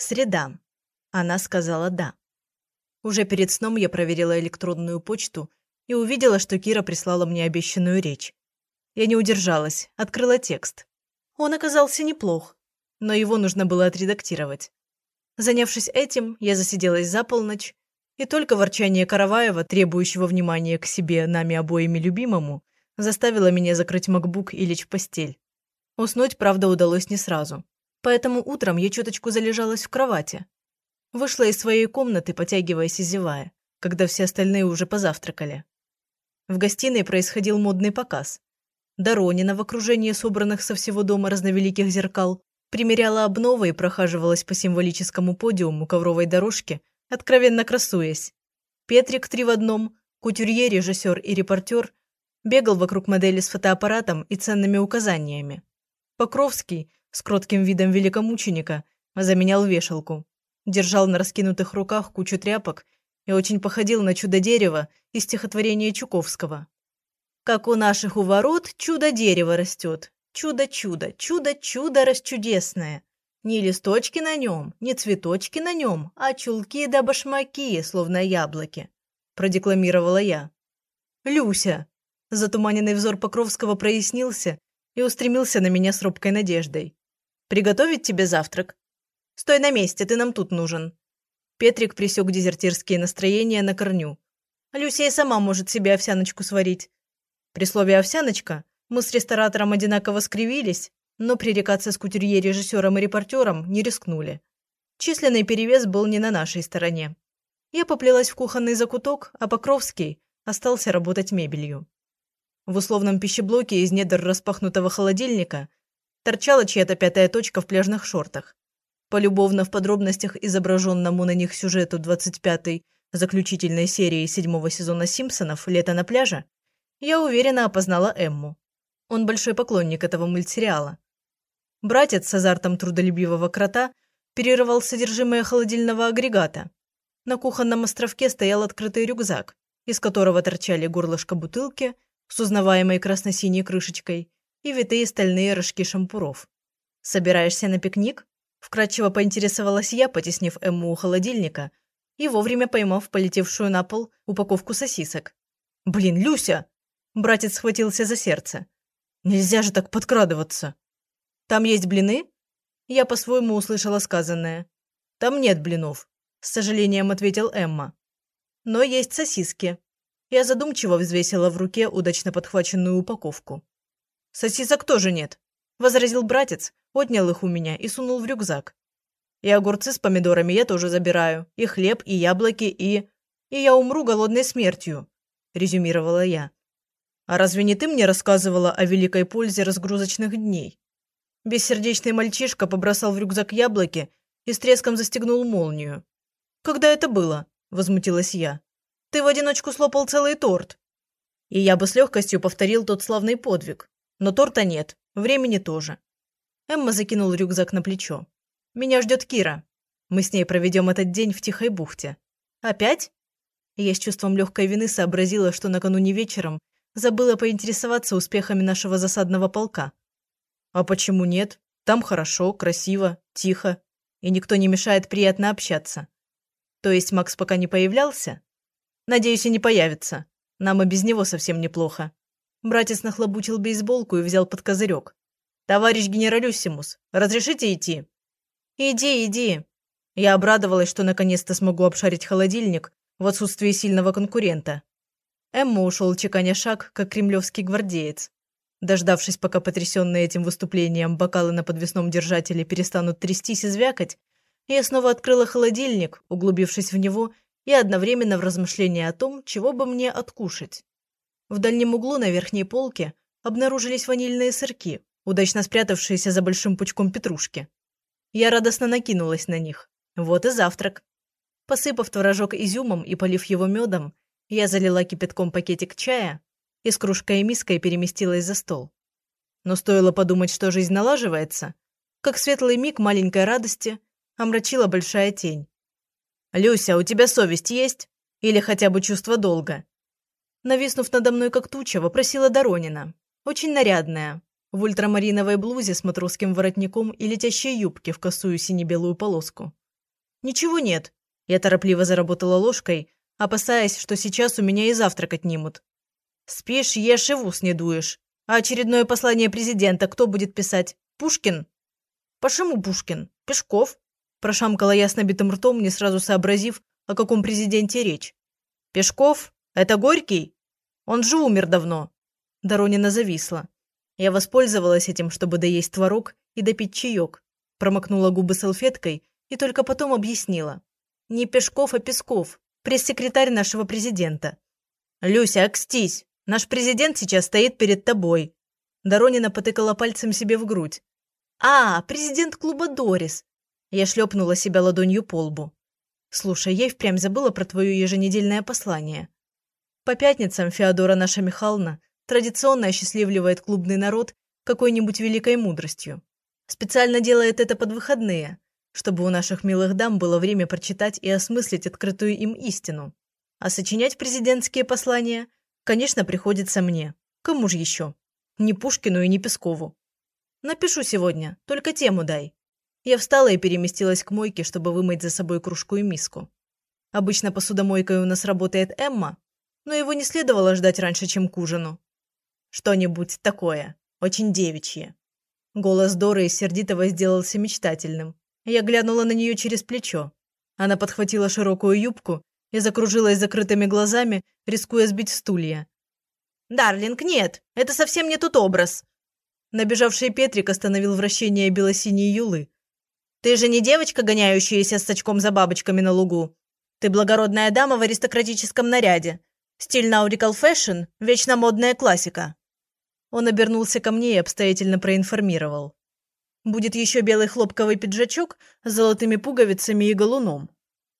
Среда. Она сказала «да». Уже перед сном я проверила электронную почту и увидела, что Кира прислала мне обещанную речь. Я не удержалась, открыла текст. Он оказался неплох, но его нужно было отредактировать. Занявшись этим, я засиделась за полночь, и только ворчание Караваева, требующего внимания к себе нами обоими любимому, заставило меня закрыть макбук и лечь в постель. Уснуть, правда, удалось не сразу. Поэтому утром я чуточку залежалась в кровати. Вышла из своей комнаты, потягиваясь и зевая, когда все остальные уже позавтракали. В гостиной происходил модный показ. Доронина в окружении собранных со всего дома разновеликих зеркал примеряла обновы и прохаживалась по символическому подиуму ковровой дорожки, откровенно красуясь. Петрик три в одном, кутюрье, режиссер и репортер бегал вокруг модели с фотоаппаратом и ценными указаниями. Покровский с кротким видом великомученика заменял вешалку, держал на раскинутых руках кучу тряпок и очень походил на чудо-дерево из стихотворения Чуковского. «Как у наших у ворот чудо-дерево растет, чудо-чудо, чудо-чудо расчудесное. Ни листочки на нем, ни цветочки на нем, а чулки да башмаки, словно яблоки», – продекламировала я. «Люся!» – затуманенный взор Покровского прояснился и устремился на меня с робкой надеждой. «Приготовить тебе завтрак?» «Стой на месте, ты нам тут нужен». Петрик присек дезертирские настроения на корню. «Люся сама может себе овсяночку сварить». При слове «овсяночка» мы с ресторатором одинаково скривились, но пререкаться с кутюрье режиссером и репортером не рискнули. Численный перевес был не на нашей стороне. Я поплелась в кухонный закуток, а Покровский остался работать мебелью. В условном пищеблоке из недр распахнутого холодильника торчала чья-то пятая точка в пляжных шортах. Полюбовно в подробностях изображенному на них сюжету 25-й заключительной серии седьмого сезона «Симпсонов. Лето на пляже» я уверенно опознала Эмму. Он большой поклонник этого мультсериала. Братец с азартом трудолюбивого крота перерывал содержимое холодильного агрегата. На кухонном островке стоял открытый рюкзак, из которого торчали горлышко бутылки – с узнаваемой красно-синей крышечкой и витые стальные рожки шампуров. «Собираешься на пикник?» – вкратчиво поинтересовалась я, потеснив Эмму у холодильника и вовремя поймав полетевшую на пол упаковку сосисок. «Блин, Люся!» – братец схватился за сердце. «Нельзя же так подкрадываться!» «Там есть блины?» Я по-своему услышала сказанное. «Там нет блинов», – с сожалением ответил Эмма. «Но есть сосиски. Я задумчиво взвесила в руке удачно подхваченную упаковку. «Сосисок тоже нет», – возразил братец, отнял их у меня и сунул в рюкзак. «И огурцы с помидорами я тоже забираю, и хлеб, и яблоки, и... И я умру голодной смертью», – резюмировала я. «А разве не ты мне рассказывала о великой пользе разгрузочных дней?» Бессердечный мальчишка побросал в рюкзак яблоки и с треском застегнул молнию. «Когда это было?» – возмутилась я. Ты в одиночку слопал целый торт. И я бы с легкостью повторил тот славный подвиг. Но торта нет, времени тоже. Эмма закинул рюкзак на плечо. Меня ждет Кира. Мы с ней проведем этот день в тихой бухте. Опять? Я с чувством легкой вины сообразила, что накануне вечером забыла поинтересоваться успехами нашего засадного полка. А почему нет? Там хорошо, красиво, тихо, и никто не мешает приятно общаться. То есть Макс пока не появлялся? Надеюсь, и не появится. Нам и без него совсем неплохо. Братец нахлобучил бейсболку и взял под козырек. «Товарищ генералюссимус, разрешите идти?» «Иди, иди». Я обрадовалась, что наконец-то смогу обшарить холодильник в отсутствии сильного конкурента. Эмма ушел чеканя шаг, как кремлевский гвардеец. Дождавшись, пока потрясенные этим выступлением бокалы на подвесном держателе перестанут трястись и звякать, я снова открыла холодильник, углубившись в него и одновременно в размышления о том, чего бы мне откушать. В дальнем углу на верхней полке обнаружились ванильные сырки, удачно спрятавшиеся за большим пучком петрушки. Я радостно накинулась на них. Вот и завтрак. Посыпав творожок изюмом и полив его медом, я залила кипятком пакетик чая и с кружкой и миской переместилась за стол. Но стоило подумать, что жизнь налаживается, как светлый миг маленькой радости омрачила большая тень. «Люся, у тебя совесть есть? Или хотя бы чувство долга?» Нависнув надо мной как туча, вопросила Доронина. Очень нарядная, в ультрамариновой блузе с матросским воротником и летящей юбке в косую сине-белую полоску. «Ничего нет». Я торопливо заработала ложкой, опасаясь, что сейчас у меня и завтрак отнимут. «Спишь, ешь и в ус не дуешь. А очередное послание президента кто будет писать? Пушкин?» «Почему Пушкин? Пешков?» Прошамкала я с набитым ртом, не сразу сообразив, о каком президенте речь. «Пешков? Это Горький? Он же умер давно». Доронина зависла. Я воспользовалась этим, чтобы доесть творог и допить чаек. Промокнула губы салфеткой и только потом объяснила. Не Пешков, а Песков, пресс-секретарь нашего президента. «Люся, окстись! Наш президент сейчас стоит перед тобой!» Доронина потыкала пальцем себе в грудь. «А, президент клуба Дорис!» Я шлепнула себя ладонью по лбу. «Слушай, я и впрямь забыла про твое еженедельное послание. По пятницам Феодора наша Михайловна традиционно осчастливливает клубный народ какой-нибудь великой мудростью. Специально делает это под выходные, чтобы у наших милых дам было время прочитать и осмыслить открытую им истину. А сочинять президентские послания, конечно, приходится мне. Кому же еще? Ни Пушкину и ни Пескову. Напишу сегодня, только тему дай. Я встала и переместилась к мойке, чтобы вымыть за собой кружку и миску. Обычно посудомойкой у нас работает Эмма, но его не следовало ждать раньше, чем к ужину. Что-нибудь такое, очень девичье. Голос Доры сердитого сделался мечтательным. Я глянула на нее через плечо. Она подхватила широкую юбку и закружилась закрытыми глазами, рискуя сбить стулья. «Дарлинг, нет! Это совсем не тот образ!» Набежавший Петрик остановил вращение белосиней юлы. «Ты же не девочка, гоняющаяся с сачком за бабочками на лугу. Ты благородная дама в аристократическом наряде. Стиль nautical fashion – вечно модная классика». Он обернулся ко мне и обстоятельно проинформировал. «Будет еще белый хлопковый пиджачок с золотыми пуговицами и галуном.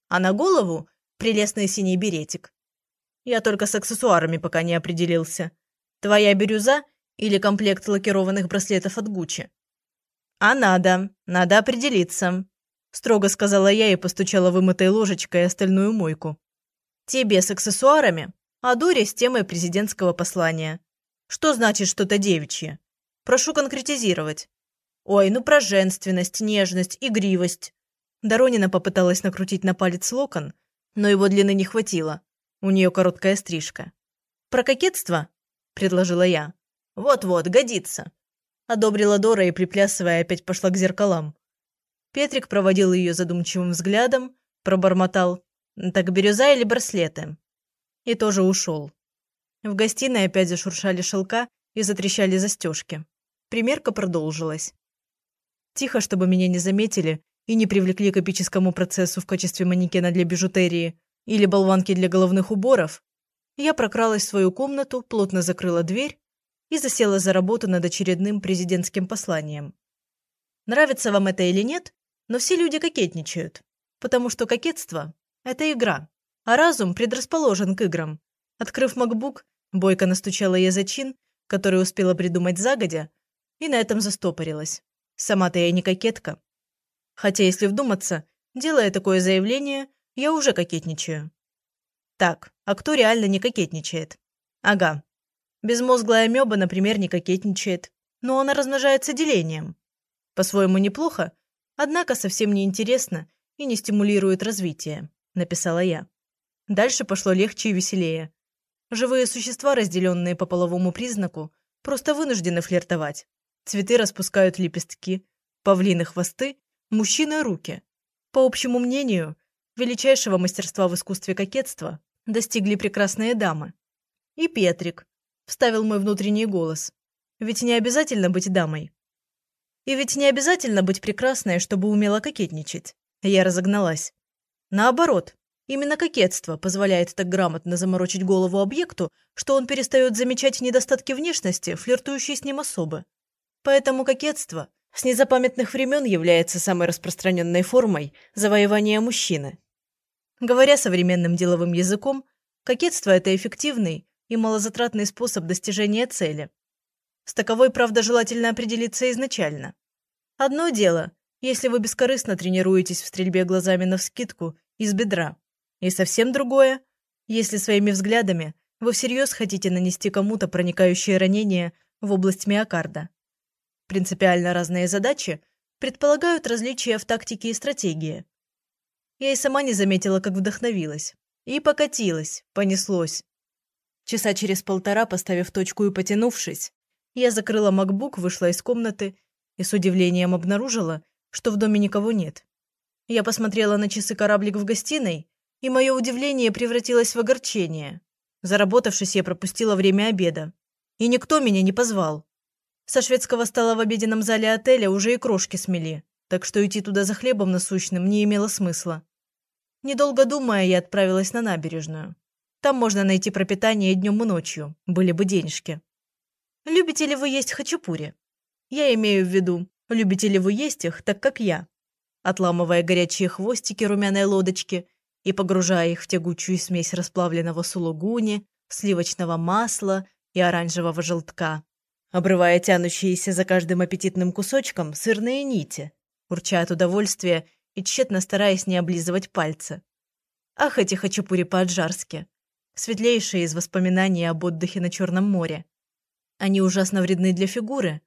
А на голову – прелестный синий беретик. Я только с аксессуарами пока не определился. Твоя бирюза или комплект лакированных браслетов от Гуччи. «А надо, надо определиться», – строго сказала я и постучала вымытой ложечкой остальную мойку. «Тебе с аксессуарами, а Доре с темой президентского послания. Что значит что-то девичье? Прошу конкретизировать». «Ой, ну про женственность, нежность, игривость». Доронина попыталась накрутить на палец локон, но его длины не хватило. У нее короткая стрижка. «Про кокетство?» – предложила я. «Вот-вот, годится», – одобрила Дора и, приплясывая, опять пошла к зеркалам. Петрик проводил ее задумчивым взглядом, пробормотал «Так бирюза или браслеты?» И тоже ушел. В гостиной опять зашуршали шелка и затрещали застежки. Примерка продолжилась. Тихо, чтобы меня не заметили и не привлекли к эпическому процессу в качестве манекена для бижутерии или болванки для головных уборов, я прокралась в свою комнату, плотно закрыла дверь и засела за работу над очередным президентским посланием. Нравится вам это или нет, но все люди кокетничают, потому что кокетство – это игра, а разум предрасположен к играм. Открыв MacBook, Бойко настучала я зачин, который успела придумать загодя, и на этом застопорилась. Сама-то я не кокетка. Хотя, если вдуматься, делая такое заявление, я уже кокетничаю. Так, а кто реально не кокетничает? Ага, Безмозглая амеба, например, не кокетничает, но она размножается делением. По-своему неплохо, однако совсем не интересно и не стимулирует развитие, написала я. Дальше пошло легче и веселее. Живые существа, разделенные по половому признаку, просто вынуждены флиртовать. Цветы распускают лепестки, павлины хвосты, мужчины руки. По общему мнению, величайшего мастерства в искусстве кокетства достигли прекрасные дамы. И Петрик, вставил мой внутренний голос. Ведь не обязательно быть дамой. И ведь не обязательно быть прекрасной, чтобы умела кокетничать. Я разогналась. Наоборот, именно кокетство позволяет так грамотно заморочить голову объекту, что он перестает замечать недостатки внешности, флиртующей с ним особы. Поэтому кокетство с незапамятных времен является самой распространенной формой завоевания мужчины. Говоря современным деловым языком, кокетство – это эффективный, и малозатратный способ достижения цели. С таковой, правда, желательно определиться изначально. Одно дело, если вы бескорыстно тренируетесь в стрельбе глазами навскидку из бедра, и совсем другое, если своими взглядами вы всерьез хотите нанести кому-то проникающее ранение в область миокарда. Принципиально разные задачи предполагают различия в тактике и стратегии. Я и сама не заметила, как вдохновилась. И покатилась, понеслось. Часа через полтора, поставив точку и потянувшись, я закрыла макбук, вышла из комнаты и с удивлением обнаружила, что в доме никого нет. Я посмотрела на часы кораблик в гостиной, и мое удивление превратилось в огорчение. Заработавшись, я пропустила время обеда. И никто меня не позвал. Со шведского стола в обеденном зале отеля уже и крошки смели, так что идти туда за хлебом насущным не имело смысла. Недолго думая, я отправилась на набережную. Там можно найти пропитание днем и ночью, были бы денежки. Любите ли вы есть хачапури? Я имею в виду, любите ли вы есть их, так как я? Отламывая горячие хвостики румяной лодочки и погружая их в тягучую смесь расплавленного сулугуни, сливочного масла и оранжевого желтка обрывая тянущиеся за каждым аппетитным кусочком сырные нити, урча от удовольствия и тщетно стараясь не облизывать пальцы. Ах, эти хачапури по-аджарски, светлейшие из воспоминаний об отдыхе на Черном море. Они ужасно вредны для фигуры,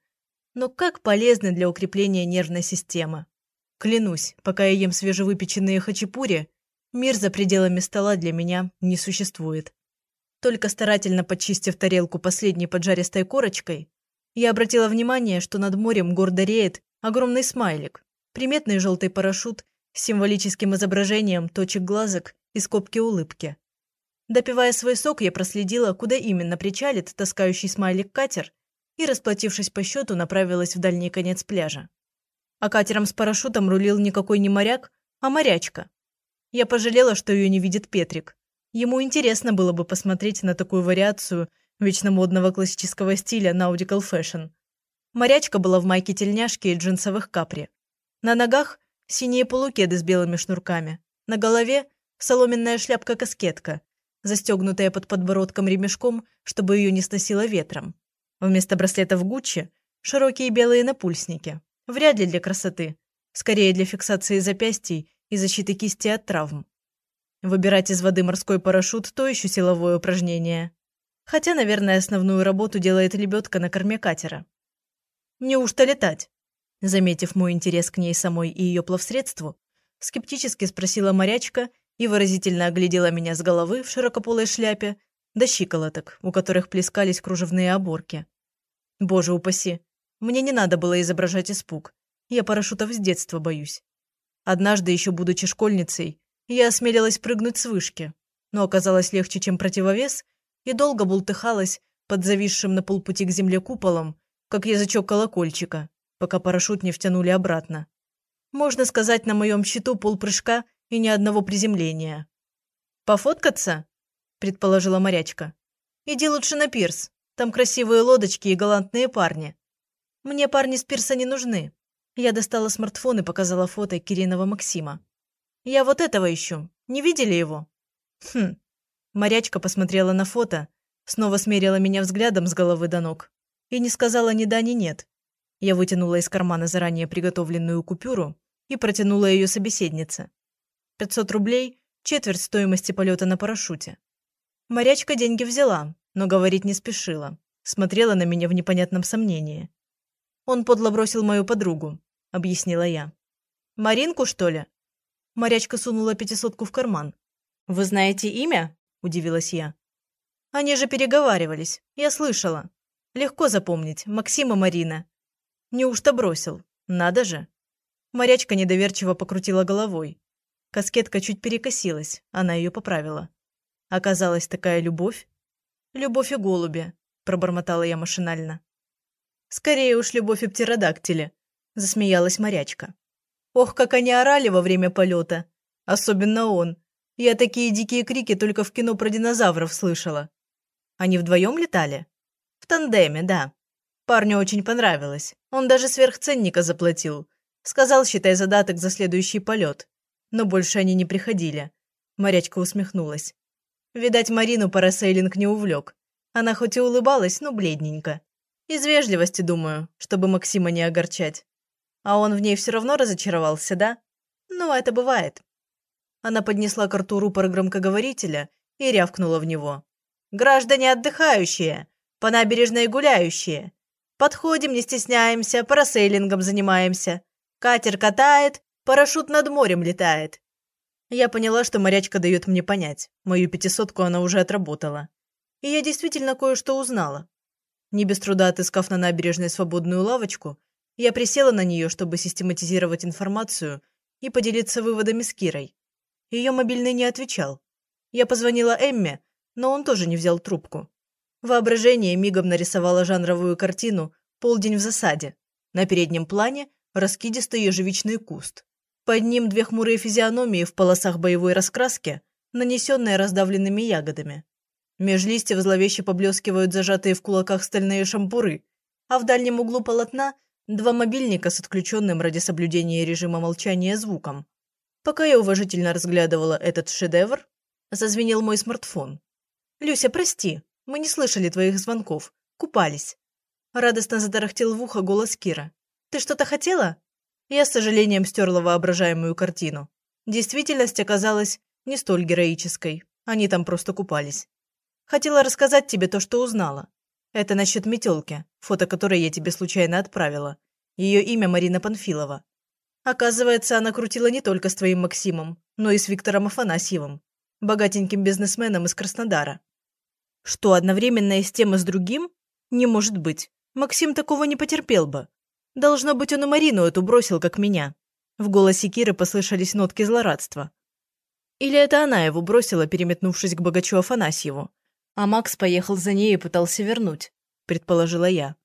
но как полезны для укрепления нервной системы. Клянусь, пока я ем свежевыпеченные хачапури, мир за пределами стола для меня не существует. Только старательно подчистив тарелку последней поджаристой корочкой, я обратила внимание, что над морем гордо реет огромный смайлик, приметный желтый парашют с символическим изображением точек глазок и скобки улыбки. Допивая свой сок, я проследила, куда именно причалит таскающий смайлик катер и, расплатившись по счету, направилась в дальний конец пляжа. А катером с парашютом рулил никакой не моряк, а морячка. Я пожалела, что ее не видит Петрик. Ему интересно было бы посмотреть на такую вариацию – вечно модного классического стиля Nautical Fashion. Морячка была в майке-тельняшке и джинсовых капри. На ногах синие полукеды с белыми шнурками. На голове соломенная шляпка-каскетка, застегнутая под подбородком ремешком, чтобы ее не сносило ветром. Вместо браслетов Гуччи широкие белые напульсники. Вряд ли для красоты. Скорее для фиксации запястий и защиты кисти от травм. Выбирать из воды морской парашют – то еще силовое упражнение. Хотя, наверное, основную работу делает лебедка на корме катера. Неужто летать? Заметив мой интерес к ней самой и ее плавсредству, скептически спросила морячка и выразительно оглядела меня с головы в широкополой шляпе до щиколоток, у которых плескались кружевные оборки. Боже упаси, мне не надо было изображать испуг. Я парашютов с детства боюсь. Однажды, еще будучи школьницей, я осмелилась прыгнуть с вышки, но оказалось легче, чем противовес, и долго бултыхалась под зависшим на полпути к земле куполом, как язычок колокольчика, пока парашют не втянули обратно. Можно сказать, на моем счету полпрыжка и ни одного приземления. «Пофоткаться?» – предположила морячка. «Иди лучше на пирс. Там красивые лодочки и галантные парни. Мне парни с пирса не нужны». Я достала смартфон и показала фото Кириного Максима. «Я вот этого ищу. Не видели его?» «Хм, Морячка посмотрела на фото, снова смерила меня взглядом с головы до ног и не сказала ни да, ни нет. Я вытянула из кармана заранее приготовленную купюру и протянула ее собеседнице. 500 рублей – четверть стоимости полета на парашюте. Морячка деньги взяла, но говорить не спешила. Смотрела на меня в непонятном сомнении. «Он подло бросил мою подругу», – объяснила я. «Маринку, что ли?» Морячка сунула пятисотку в карман. «Вы знаете имя?» удивилась я. Они же переговаривались. Я слышала. Легко запомнить. Максима Марина. Неужто бросил? Надо же. Морячка недоверчиво покрутила головой. Каскетка чуть перекосилась. Она ее поправила. Оказалась такая любовь. Любовь и голуби, пробормотала я машинально. Скорее уж любовь и птеродактили, засмеялась морячка. Ох, как они орали во время полета. Особенно он. Я такие дикие крики только в кино про динозавров слышала. Они вдвоем летали? В тандеме, да. Парню очень понравилось. Он даже сверхценника заплатил. Сказал, считай задаток за следующий полет. Но больше они не приходили. Морячка усмехнулась. Видать, Марину парасейлинг не увлек. Она хоть и улыбалась, но бледненько. Из вежливости, думаю, чтобы Максима не огорчать. А он в ней все равно разочаровался, да? Ну, это бывает. Она поднесла к рту рупор громкоговорителя и рявкнула в него. «Граждане отдыхающие! По набережной гуляющие! Подходим, не стесняемся, парасейлингом занимаемся. Катер катает, парашют над морем летает». Я поняла, что морячка дает мне понять. Мою пятисотку она уже отработала. И я действительно кое-что узнала. Не без труда отыскав на набережной свободную лавочку, я присела на нее, чтобы систематизировать информацию и поделиться выводами с Кирой. Ее мобильный не отвечал. Я позвонила Эмме, но он тоже не взял трубку. Воображение мигом нарисовало жанровую картину «Полдень в засаде». На переднем плане раскидистый ежевичный куст. Под ним две хмурые физиономии в полосах боевой раскраски, нанесенные раздавленными ягодами. Меж листьев зловеще поблескивают зажатые в кулаках стальные шампуры, а в дальнем углу полотна два мобильника с отключенным ради соблюдения режима молчания звуком. Пока я уважительно разглядывала этот шедевр, зазвенел мой смартфон. «Люся, прости, мы не слышали твоих звонков. Купались». Радостно затарахтел в ухо голос Кира. «Ты что-то хотела?» Я с сожалением стерла воображаемую картину. Действительность оказалась не столь героической. Они там просто купались. Хотела рассказать тебе то, что узнала. Это насчет метелки, фото которой я тебе случайно отправила. Ее имя Марина Панфилова. Оказывается, она крутила не только с твоим Максимом, но и с Виктором Афанасьевым, богатеньким бизнесменом из Краснодара. Что, одновременно и с тем, и с другим? Не может быть. Максим такого не потерпел бы. Должно быть, он и Марину эту бросил, как меня. В голосе Киры послышались нотки злорадства. Или это она его бросила, переметнувшись к богачу Афанасьеву. А Макс поехал за ней и пытался вернуть, предположила я.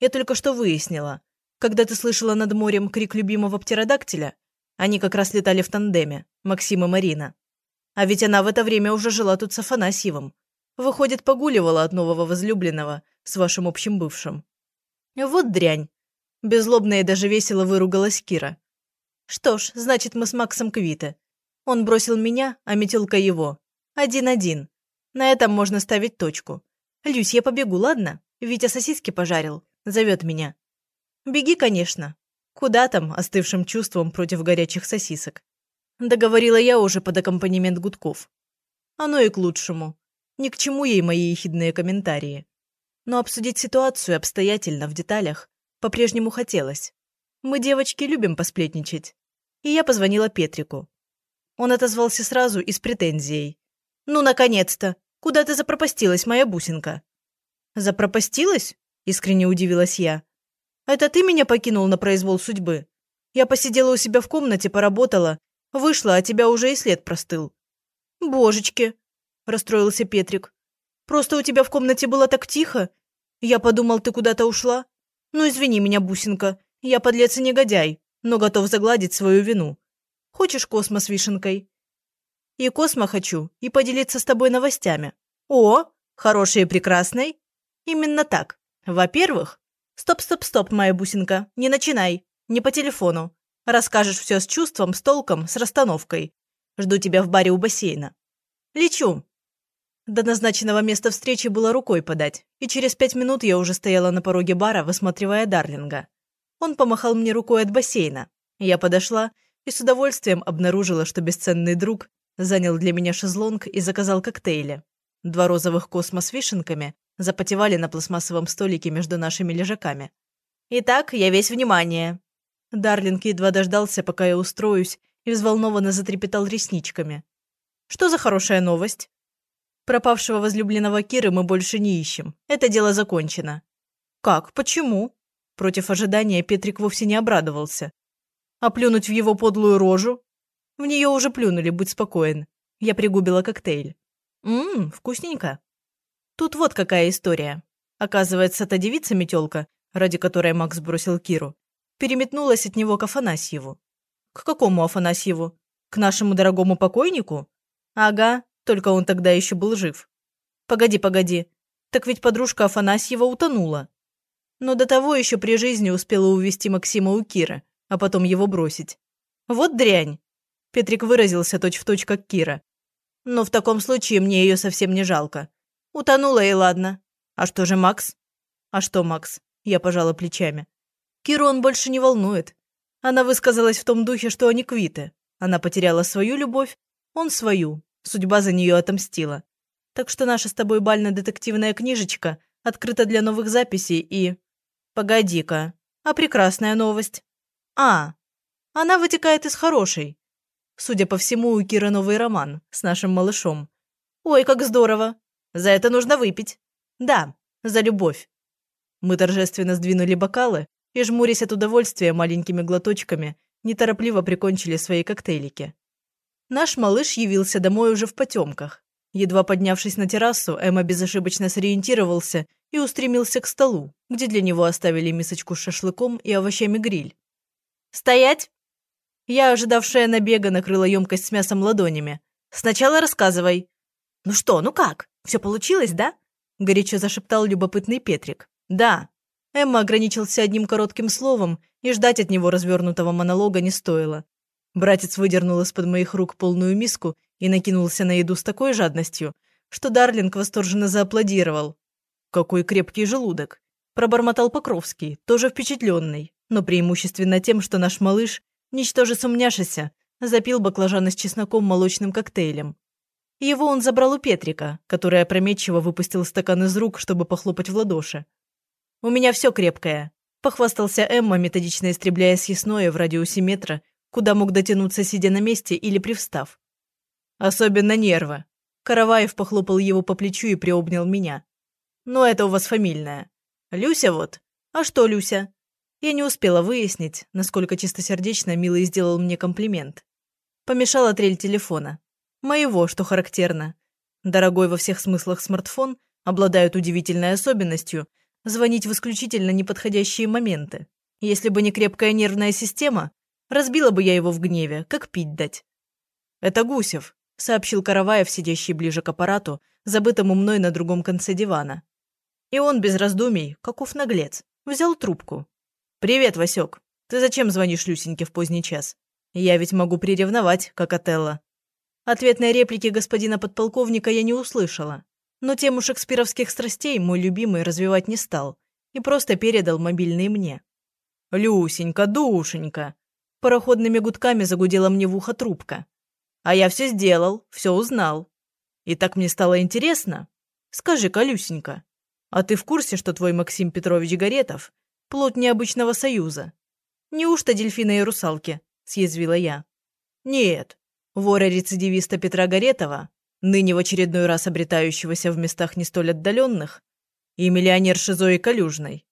Я только что выяснила. Когда ты слышала над морем крик любимого птеродактиля, они как раз летали в тандеме, Максим и Марина. А ведь она в это время уже жила тут с Афанасьевым. Выходит, погуливала от нового возлюбленного с вашим общим бывшим. Вот дрянь. Безлобно и даже весело выругалась Кира. Что ж, значит, мы с Максом квиты. Он бросил меня, а метелка его. Один-один. На этом можно ставить точку. Люсь, я побегу, ладно? Витя сосиски пожарил. Зовет меня. Беги, конечно. Куда там, остывшим чувством против горячих сосисок? Договорила я уже под аккомпанемент гудков. Оно и к лучшему. Ни к чему ей мои ехидные комментарии. Но обсудить ситуацию обстоятельно, в деталях, по-прежнему хотелось. Мы, девочки, любим посплетничать. И я позвонила Петрику. Он отозвался сразу и с претензией. «Ну, наконец-то! Куда ты запропастилась, моя бусинка?» «Запропастилась?» – искренне удивилась я. «Это ты меня покинул на произвол судьбы? Я посидела у себя в комнате, поработала, вышла, а тебя уже и след простыл». «Божечки!» – расстроился Петрик. «Просто у тебя в комнате было так тихо. Я подумал, ты куда-то ушла. Ну, извини меня, бусинка, я подлец и негодяй, но готов загладить свою вину. Хочешь космос вишенкой?» И Космо хочу, и поделиться с тобой новостями. О, хорошей и прекрасной? Именно так. Во-первых... Стоп-стоп-стоп, моя бусинка, не начинай. Не по телефону. Расскажешь все с чувством, с толком, с расстановкой. Жду тебя в баре у бассейна. Лечу. До назначенного места встречи было рукой подать, и через пять минут я уже стояла на пороге бара, высматривая Дарлинга. Он помахал мне рукой от бассейна. Я подошла и с удовольствием обнаружила, что бесценный друг Занял для меня шезлонг и заказал коктейли. Два розовых космо с вишенками запотевали на пластмассовом столике между нашими лежаками. «Итак, я весь внимание». Дарлинг едва дождался, пока я устроюсь, и взволнованно затрепетал ресничками. «Что за хорошая новость?» «Пропавшего возлюбленного Киры мы больше не ищем. Это дело закончено». «Как? Почему?» Против ожидания Петрик вовсе не обрадовался. «А плюнуть в его подлую рожу? В нее уже плюнули, будь спокоен. Я пригубила коктейль. Ммм, вкусненько. Тут вот какая история. Оказывается, та девица-метелка, ради которой Макс бросил Киру, переметнулась от него к Афанасьеву. К какому Афанасьеву? К нашему дорогому покойнику? Ага, только он тогда еще был жив. Погоди, погоди. Так ведь подружка Афанасьева утонула. Но до того еще при жизни успела увести Максима у Киры, а потом его бросить. Вот дрянь. Петрик выразился точь-в-точь, точь, как Кира. Но в таком случае мне ее совсем не жалко. Утонула и ладно. А что же Макс? А что Макс? Я пожала плечами. Киру он больше не волнует. Она высказалась в том духе, что они квиты. Она потеряла свою любовь, он свою. Судьба за нее отомстила. Так что наша с тобой бально-детективная книжечка открыта для новых записей и... Погоди-ка. А прекрасная новость. А, она вытекает из хорошей. Судя по всему, у Кира новый роман с нашим малышом. Ой, как здорово! За это нужно выпить. Да, за любовь. Мы торжественно сдвинули бокалы и, жмурясь от удовольствия маленькими глоточками, неторопливо прикончили свои коктейлики. Наш малыш явился домой уже в потемках. Едва поднявшись на террасу, Эмма безошибочно сориентировался и устремился к столу, где для него оставили мисочку с шашлыком и овощами гриль. «Стоять!» Я, ожидавшая набега, накрыла емкость с мясом ладонями. «Сначала рассказывай». «Ну что, ну как? Все получилось, да?» горячо зашептал любопытный Петрик. «Да». Эмма ограничился одним коротким словом, и ждать от него развернутого монолога не стоило. Братец выдернул из-под моих рук полную миску и накинулся на еду с такой жадностью, что Дарлинг восторженно зааплодировал. «Какой крепкий желудок!» – пробормотал Покровский, тоже впечатленный, но преимущественно тем, что наш малыш, ничтоже сумняшися, запил баклажаны с чесноком молочным коктейлем. Его он забрал у Петрика, который опрометчиво выпустил стакан из рук, чтобы похлопать в ладоши. «У меня все крепкое», – похвастался Эмма, методично истребляя съестное в радиусе метра куда мог дотянуться, сидя на месте или привстав. Особенно нервы. Караваев похлопал его по плечу и приобнял меня. «Но это у вас фамильное. Люся вот. А что Люся?» Я не успела выяснить, насколько чистосердечно Милый сделал мне комплимент. Помешала трель телефона. Моего, что характерно. Дорогой во всех смыслах смартфон обладает удивительной особенностью звонить в исключительно неподходящие моменты. Если бы не крепкая нервная система, Разбила бы я его в гневе, как пить дать. «Это Гусев», – сообщил Караваев, сидящий ближе к аппарату, забытому мной на другом конце дивана. И он без раздумий, каков наглец, взял трубку. «Привет, Васек. Ты зачем звонишь Люсеньке в поздний час? Я ведь могу приревновать, как Отелло». Ответной реплики господина подполковника я не услышала, но тему шекспировских страстей мой любимый развивать не стал и просто передал мобильный мне. «Люсенька, душенька!» Пароходными гудками загудела мне в ухо трубка. А я все сделал, все узнал. И так мне стало интересно. Скажи, Колюсенька, а ты в курсе, что твой Максим Петрович Горетов – плод необычного союза? Неужто дельфины и русалки? – съязвила я. Нет. Вора-рецидивиста Петра Горетова, ныне в очередной раз обретающегося в местах не столь отдаленных, и миллионер Шизои Калюжной.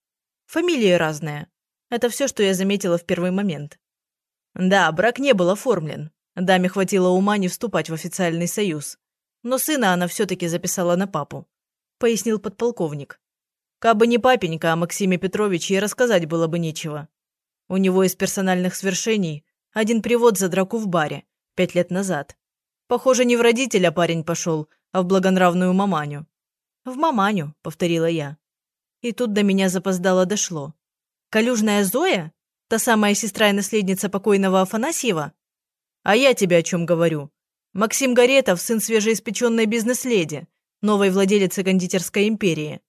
Фамилии разные. Это все, что я заметила в первый момент. Да, брак не был оформлен. Даме хватило ума не вступать в официальный союз. Но сына она все-таки записала на папу, пояснил подполковник. Кабы не папенька, а Максиме Петровиче и рассказать было бы нечего. У него из персональных свершений один привод за драку в баре пять лет назад. Похоже, не в родителя парень пошел, а в благонравную маманю. «В маманю», — повторила я. И тут до меня запоздало дошло. «Калюжная Зоя? Та самая сестра и наследница покойного Афанасьева? А я тебе о чем говорю. Максим Горетов – сын свежеиспеченной бизнес-леди, новой владелицы кондитерской империи.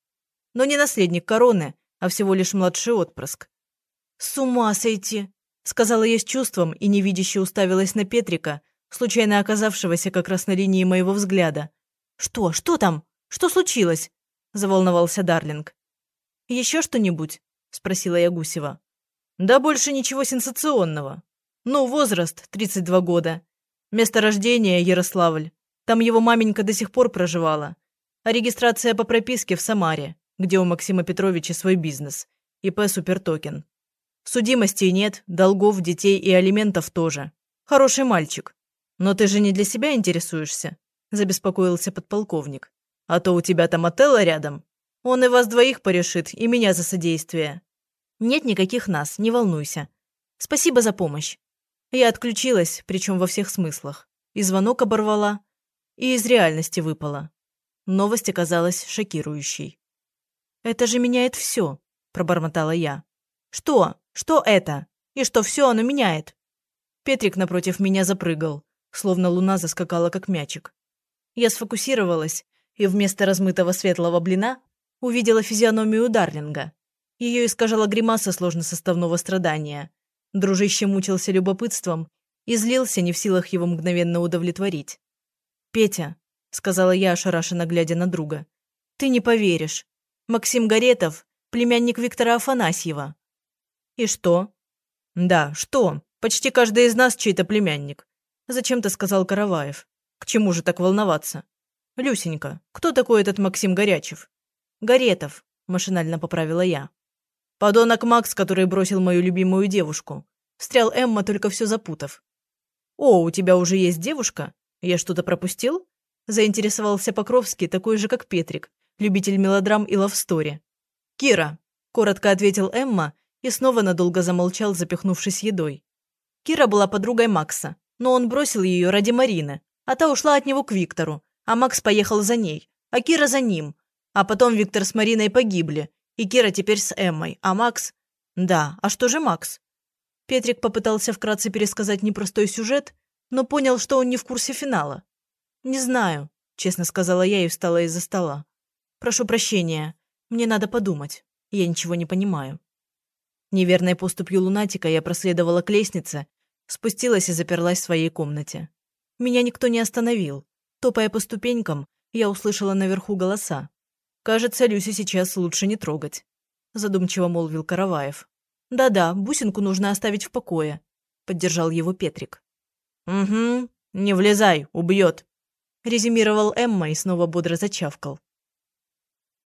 Но не наследник короны, а всего лишь младший отпрыск. «С ума сойти!» – сказала я с чувством и невидяще уставилась на Петрика, случайно оказавшегося как раз на линии моего взгляда. «Что? Что там? Что случилось?» – заволновался Дарлинг. «Еще что-нибудь?» – спросила я Гусева. Да больше ничего сенсационного. Ну, возраст – 32 года. Место рождения – Ярославль. Там его маменька до сих пор проживала. А регистрация по прописке в Самаре, где у Максима Петровича свой бизнес. ИП «Супертокен». Судимостей нет, долгов, детей и алиментов тоже. Хороший мальчик. Но ты же не для себя интересуешься? Забеспокоился подполковник. А то у тебя там Отелло рядом. Он и вас двоих порешит, и меня за содействие. Нет никаких нас, не волнуйся. Спасибо за помощь. Я отключилась, причем во всех смыслах. И звонок оборвала, и из реальности выпала. Новость оказалась шокирующей. «Это же меняет все», – пробормотала я. «Что? Что это? И что все оно меняет?» Петрик напротив меня запрыгал, словно луна заскакала, как мячик. Я сфокусировалась и вместо размытого светлого блина увидела физиономию Дарлинга. Ее искажала гримаса сложносоставного страдания. Дружище мучился любопытством и злился, не в силах его мгновенно удовлетворить. «Петя», — сказала я, ошарашенно глядя на друга, — «ты не поверишь. Максим Горетов — племянник Виктора Афанасьева». «И что?» «Да, что? Почти каждый из нас чей-то племянник. Зачем-то сказал Караваев. К чему же так волноваться? Люсенька, кто такой этот Максим Горячев? Горетов, машинально поправила я. Подонок Макс, который бросил мою любимую девушку. Встрял Эмма, только все запутав. «О, у тебя уже есть девушка? Я что-то пропустил?» Заинтересовался Покровский, такой же, как Петрик, любитель мелодрам и лавстори. «Кира», – коротко ответил Эмма и снова надолго замолчал, запихнувшись едой. Кира была подругой Макса, но он бросил ее ради Марины, а та ушла от него к Виктору, а Макс поехал за ней, а Кира за ним. А потом Виктор с Мариной погибли, и Кира теперь с Эммой, а Макс... Да, а что же Макс? Петрик попытался вкратце пересказать непростой сюжет, но понял, что он не в курсе финала. «Не знаю», – честно сказала я и встала из-за стола. «Прошу прощения, мне надо подумать. Я ничего не понимаю». Неверной поступью лунатика я проследовала к лестнице, спустилась и заперлась в своей комнате. Меня никто не остановил. Топая по ступенькам, я услышала наверху голоса. «Кажется, Люси сейчас лучше не трогать», – задумчиво молвил Караваев. «Да-да, бусинку нужно оставить в покое», – поддержал его Петрик. «Угу, не влезай, убьет», – резюмировал Эмма и снова бодро зачавкал.